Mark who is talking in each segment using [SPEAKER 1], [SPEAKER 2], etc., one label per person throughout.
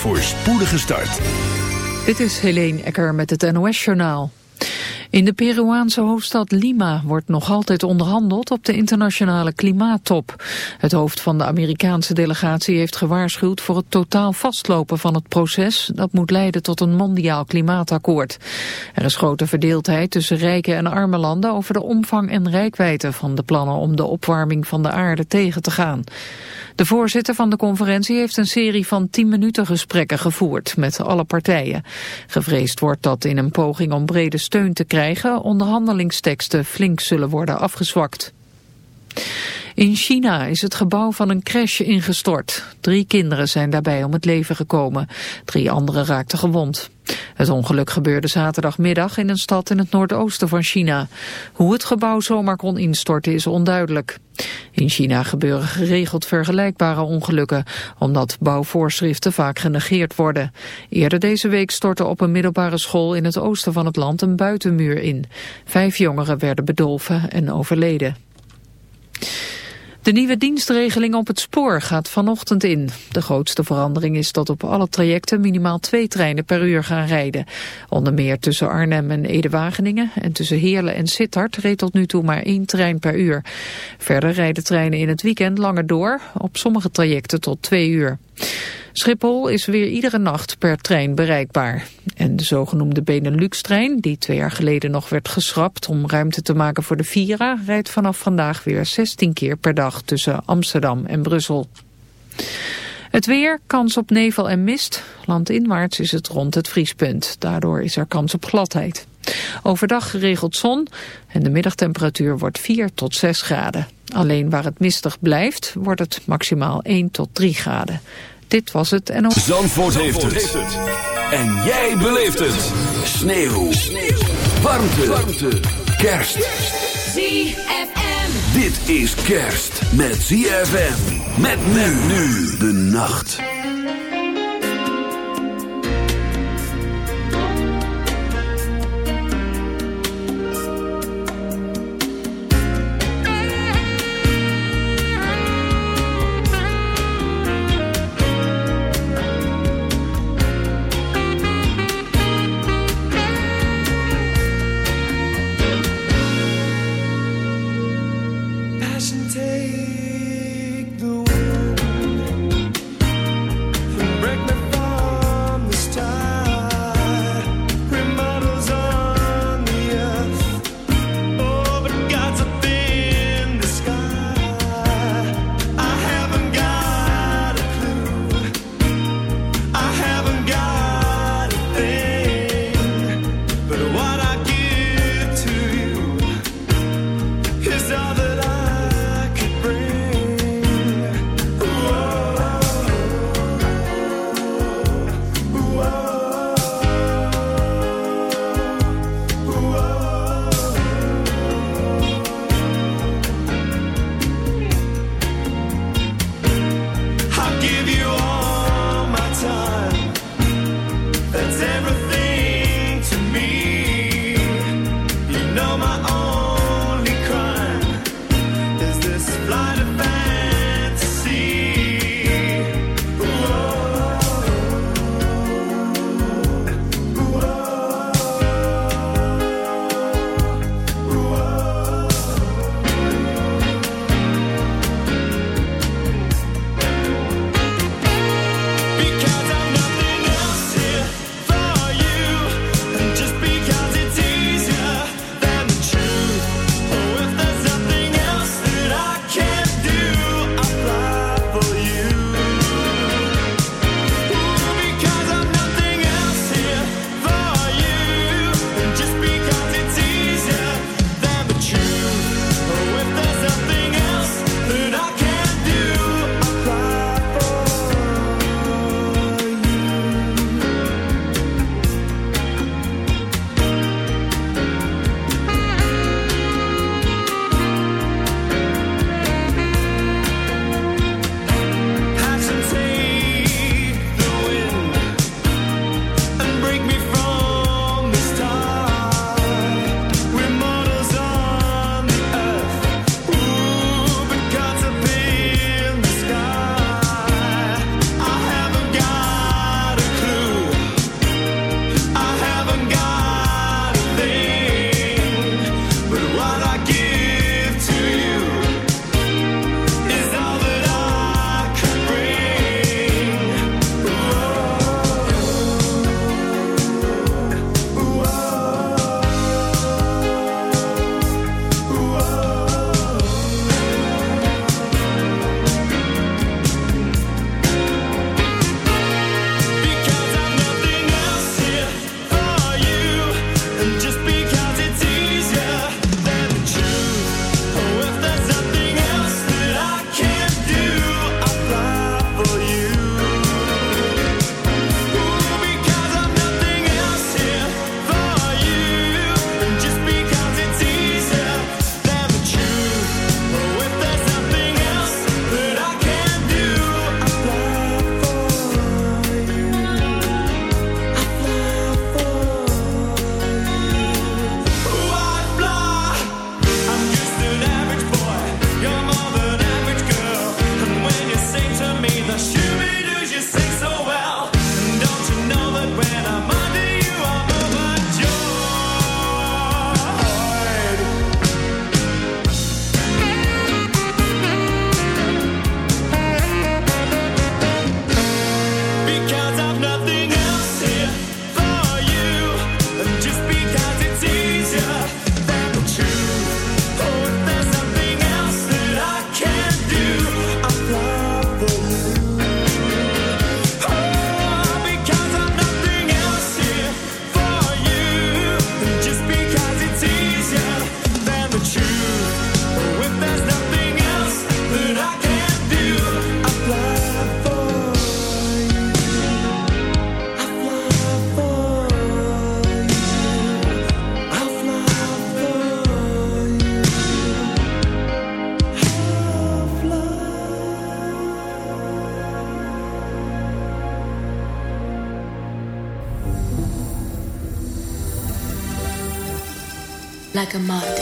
[SPEAKER 1] voor spoedige start.
[SPEAKER 2] Dit is Helene Ecker met het NOS-journaal. In de Peruaanse hoofdstad Lima wordt nog altijd onderhandeld op de internationale klimaattop. Het hoofd van de Amerikaanse delegatie heeft gewaarschuwd voor het totaal vastlopen van het proces. Dat moet leiden tot een mondiaal klimaatakkoord. Er is grote verdeeldheid tussen rijke en arme landen over de omvang en rijkwijde van de plannen om de opwarming van de aarde tegen te gaan. De voorzitter van de conferentie heeft een serie van 10 minuten gesprekken gevoerd met alle partijen. Gevreesd wordt dat in een poging om brede steun te krijgen onderhandelingsteksten flink zullen worden afgezwakt. In China is het gebouw van een crash ingestort. Drie kinderen zijn daarbij om het leven gekomen. Drie anderen raakten gewond. Het ongeluk gebeurde zaterdagmiddag in een stad in het noordoosten van China. Hoe het gebouw zomaar kon instorten is onduidelijk. In China gebeuren geregeld vergelijkbare ongelukken, omdat bouwvoorschriften vaak genegeerd worden. Eerder deze week stortte op een middelbare school in het oosten van het land een buitenmuur in. Vijf jongeren werden bedolven en overleden. De nieuwe dienstregeling op het spoor gaat vanochtend in. De grootste verandering is dat op alle trajecten minimaal twee treinen per uur gaan rijden. Onder meer tussen Arnhem en Ede-Wageningen en tussen Heerlen en Sittard reed tot nu toe maar één trein per uur. Verder rijden treinen in het weekend langer door, op sommige trajecten tot twee uur. Schiphol is weer iedere nacht per trein bereikbaar. En de zogenoemde Benelux-trein, die twee jaar geleden nog werd geschrapt om ruimte te maken voor de Vira, rijdt vanaf vandaag weer 16 keer per dag tussen Amsterdam en Brussel. Het weer, kans op nevel en mist. Landinwaarts is het rond het vriespunt. Daardoor is er kans op gladheid. Overdag geregeld zon en de middagtemperatuur wordt 4 tot 6 graden. Alleen waar het mistig blijft, wordt het maximaal 1 tot 3 graden. Dit was het en...
[SPEAKER 1] Zandvoort, heeft, het. En jij beleeft het. Sneeuw. Sneeuw. Warmte. Warmte. Kerst.
[SPEAKER 3] ZFM.
[SPEAKER 1] Dit is kerst met ZFM. Met men nu de nacht.
[SPEAKER 3] like a moth.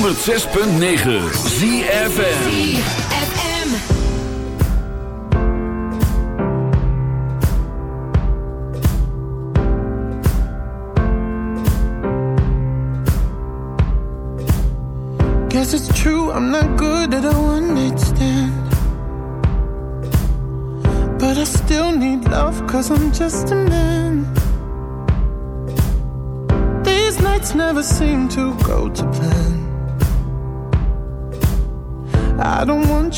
[SPEAKER 1] 106.9
[SPEAKER 4] ZFN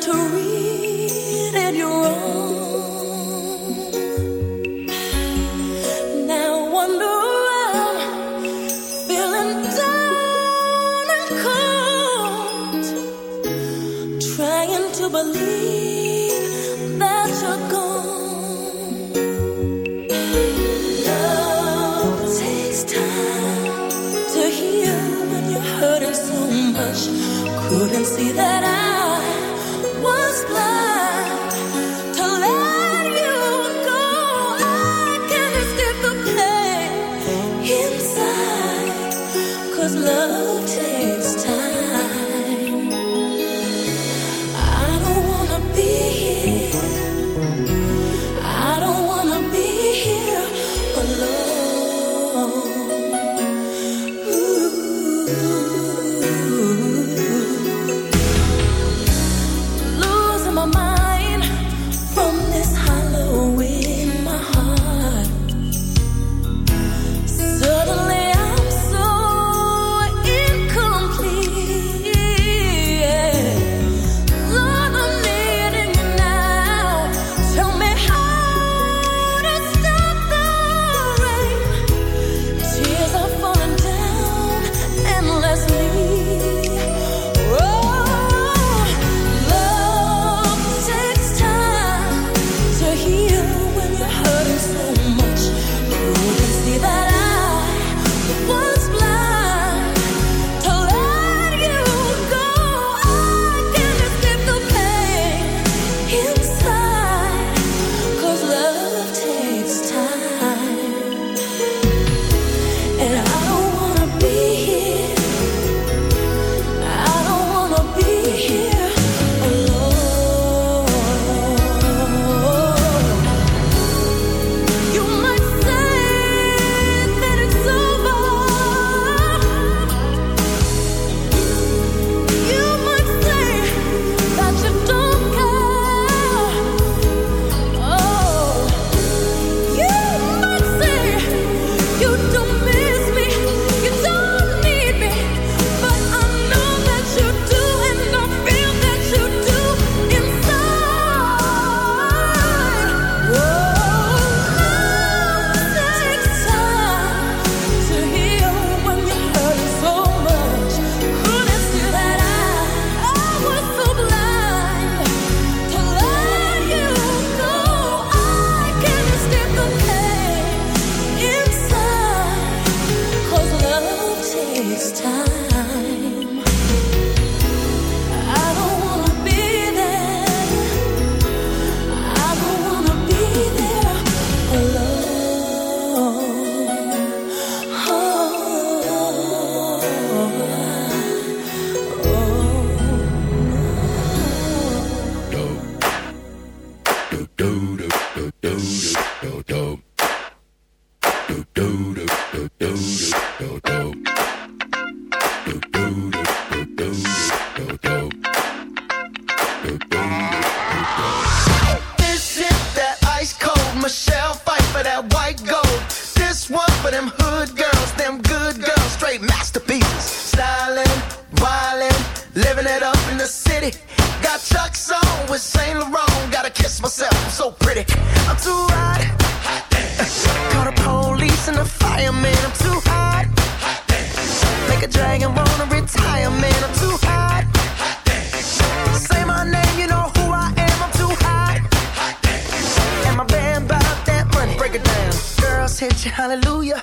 [SPEAKER 5] to read. and I
[SPEAKER 6] Chuck's on with Saint Laurent. Gotta kiss myself, I'm so pretty. I'm too hot. hot damn. Call the police and the fireman. I'm too hot. hot damn. Make a dragon wanna retire, man. I'm too hot. hot damn. Say my name, you know who I am. I'm too hot. hot damn. and my band bought that money. Break it down. Girls hit you, hallelujah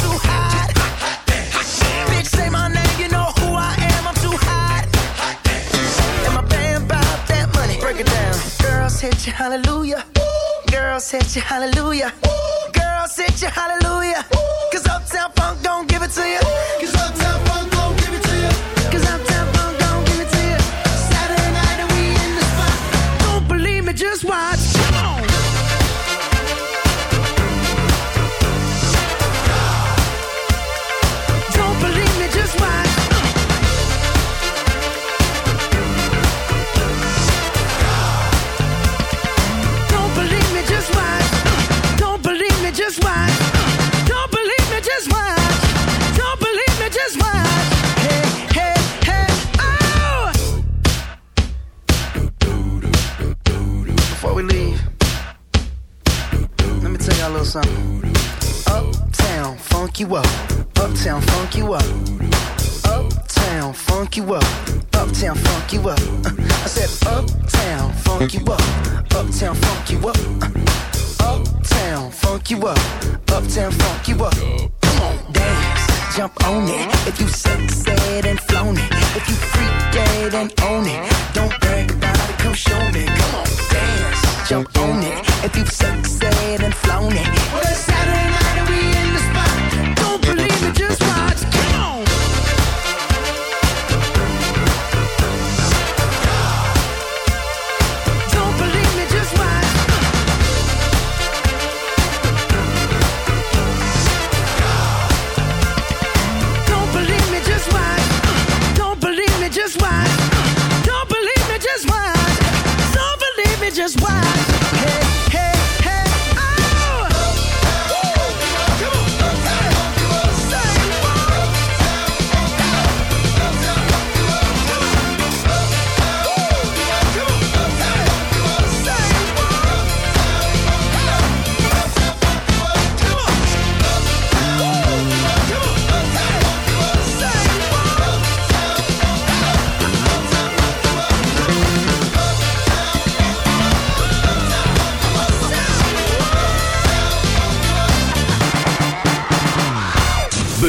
[SPEAKER 6] hallelujah. girl Girls hit you hallelujah. Girl Girls hit you hallelujah. Cause Uptown Funk don't give it to you.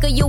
[SPEAKER 5] think of
[SPEAKER 7] your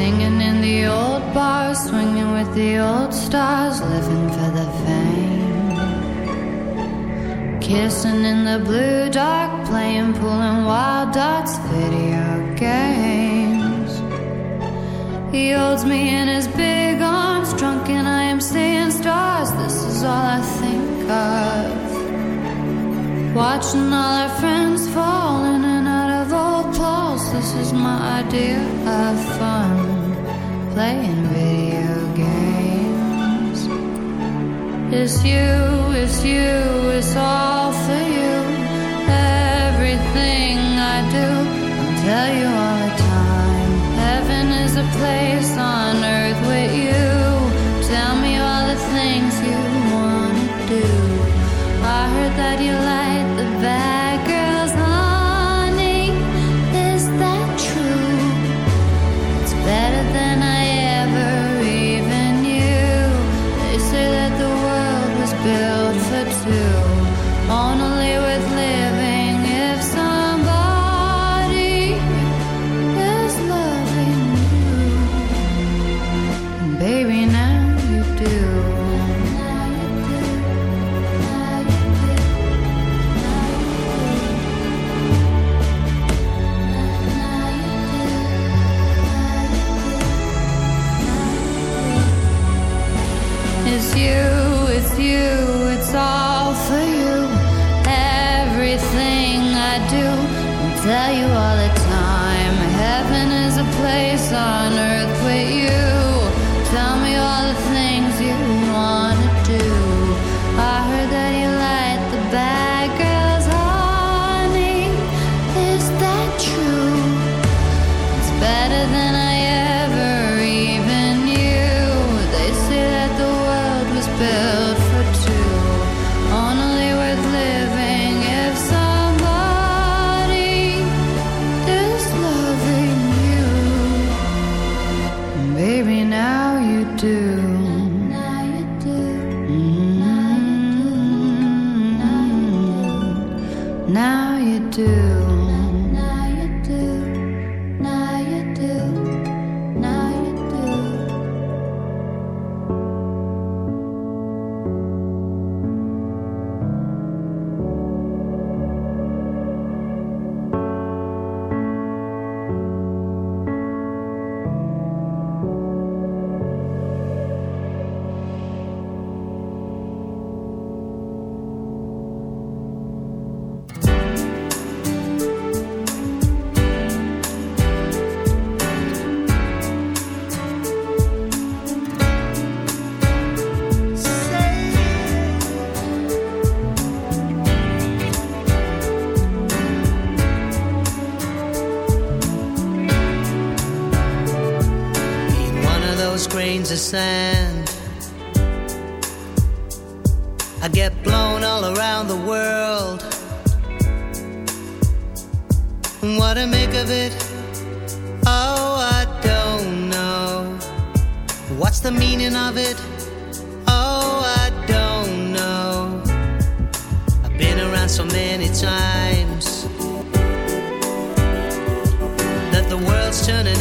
[SPEAKER 7] Singing in the old bars, swinging with the old stars, living for the fame. Kissing in the blue dark, playing and wild dots, video games. He holds me in his big arms, drunk and I am seeing stars. This is all I think of. Watching all our friends fall This is my idea of fun. Playing video games. It's you, it's you, it's all for you. Everything I do, I tell you all the time. Heaven is a place on earth with you. Tell me all the things you wanna do. I heard that you like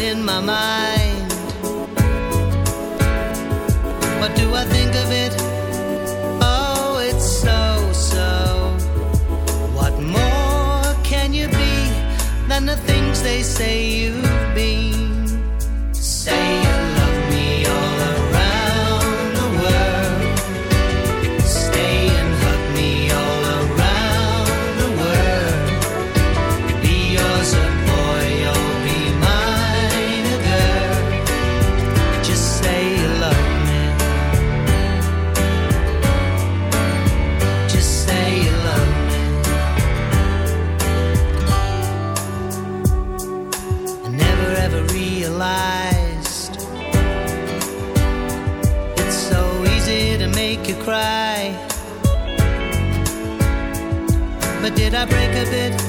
[SPEAKER 8] in my mind. What do I think of it? Oh, it's so, so. What more can you be than the things they say you've been? with it.